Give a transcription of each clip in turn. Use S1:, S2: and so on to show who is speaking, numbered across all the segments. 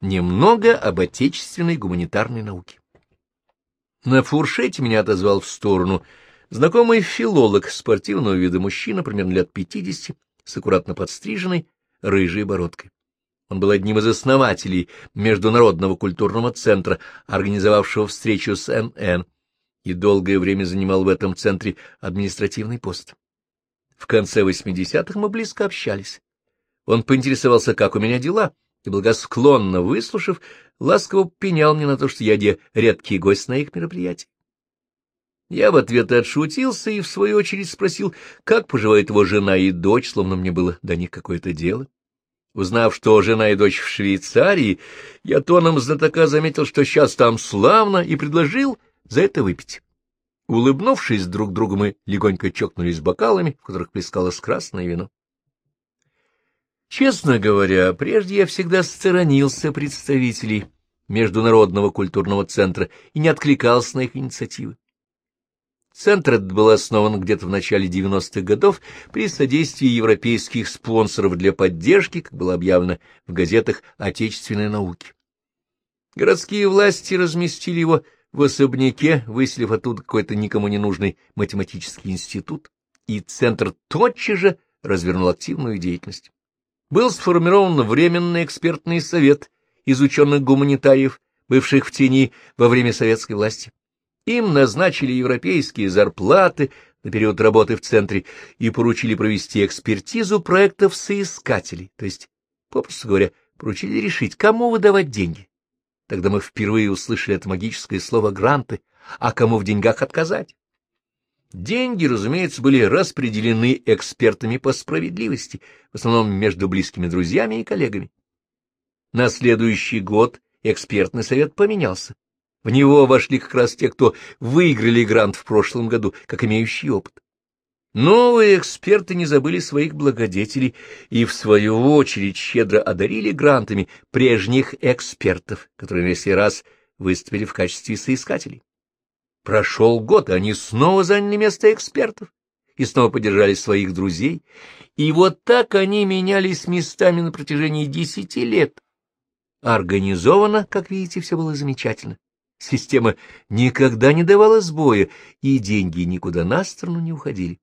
S1: Немного об отечественной гуманитарной науке. На фуршете меня отозвал в сторону знакомый филолог спортивного вида мужчина, примерно лет пятидесяти, с аккуратно подстриженной рыжей бородкой. Он был одним из основателей Международного культурного центра, организовавшего встречу с НН, и долгое время занимал в этом центре административный пост. В конце 80-х мы близко общались. Он поинтересовался, как у меня дела, и, благосклонно выслушав, ласково пенял мне на то, что я де редкий гость на их мероприятии. Я в ответ отшутился и, в свою очередь, спросил, как поживает его жена и дочь, словно мне было до них какое-то дело. Узнав, что жена и дочь в Швейцарии, я тоном знатока заметил, что сейчас там славно, и предложил за это выпить. Улыбнувшись друг другу, мы легонько чокнулись бокалами, в которых плескалось красное вино. Честно говоря, прежде я всегда сторонился представителей Международного культурного центра и не откликался на их инициативы. Центр этот был основан где-то в начале 90-х годов при содействии европейских спонсоров для поддержки, как было объявлено в газетах отечественной науки. Городские власти разместили его в особняке, выселив оттуда какой-то никому не нужный математический институт, и Центр тотчас же развернул активную деятельность. Был сформирован Временный экспертный совет из ученых-гуманитариев, бывших в тени во время советской власти. Им назначили европейские зарплаты на период работы в Центре и поручили провести экспертизу проектов соискателей, то есть, попросту говоря, поручили решить, кому выдавать деньги. Тогда мы впервые услышали это магическое слово «гранты», а кому в деньгах отказать. Деньги, разумеется, были распределены экспертами по справедливости, в основном между близкими друзьями и коллегами. На следующий год экспертный совет поменялся. В него вошли как раз те, кто выиграли грант в прошлом году, как имеющий опыт. Новые эксперты не забыли своих благодетелей и, в свою очередь, щедро одарили грантами прежних экспертов, которые на сей раз выступили в качестве соискателей. Прошел год, и они снова заняли место экспертов и снова поддержали своих друзей, и вот так они менялись местами на протяжении десяти лет. Организовано, как видите, все было замечательно. Система никогда не давала сбоя, и деньги никуда на сторону не уходили.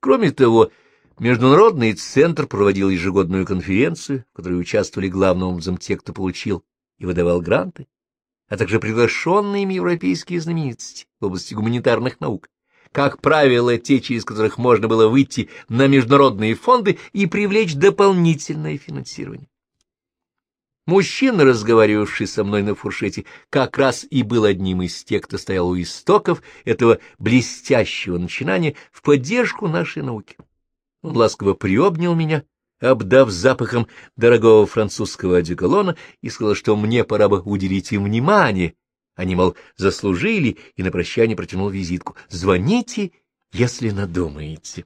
S1: Кроме того, Международный центр проводил ежегодную конференцию, в которой участвовали главным образом те, кто получил и выдавал гранты, а также приглашенные им европейские знаменитости в области гуманитарных наук, как правило, те, через которых можно было выйти на международные фонды и привлечь дополнительное финансирование. Мужчина, разговаривавший со мной на фуршете, как раз и был одним из тех, кто стоял у истоков этого блестящего начинания в поддержку нашей науки. Он ласково приобнял меня, обдав запахом дорогого французского одеколона, и сказал, что мне пора бы уделить им внимание. Они, мол, заслужили, и на прощание протянул визитку. «Звоните, если надумаете».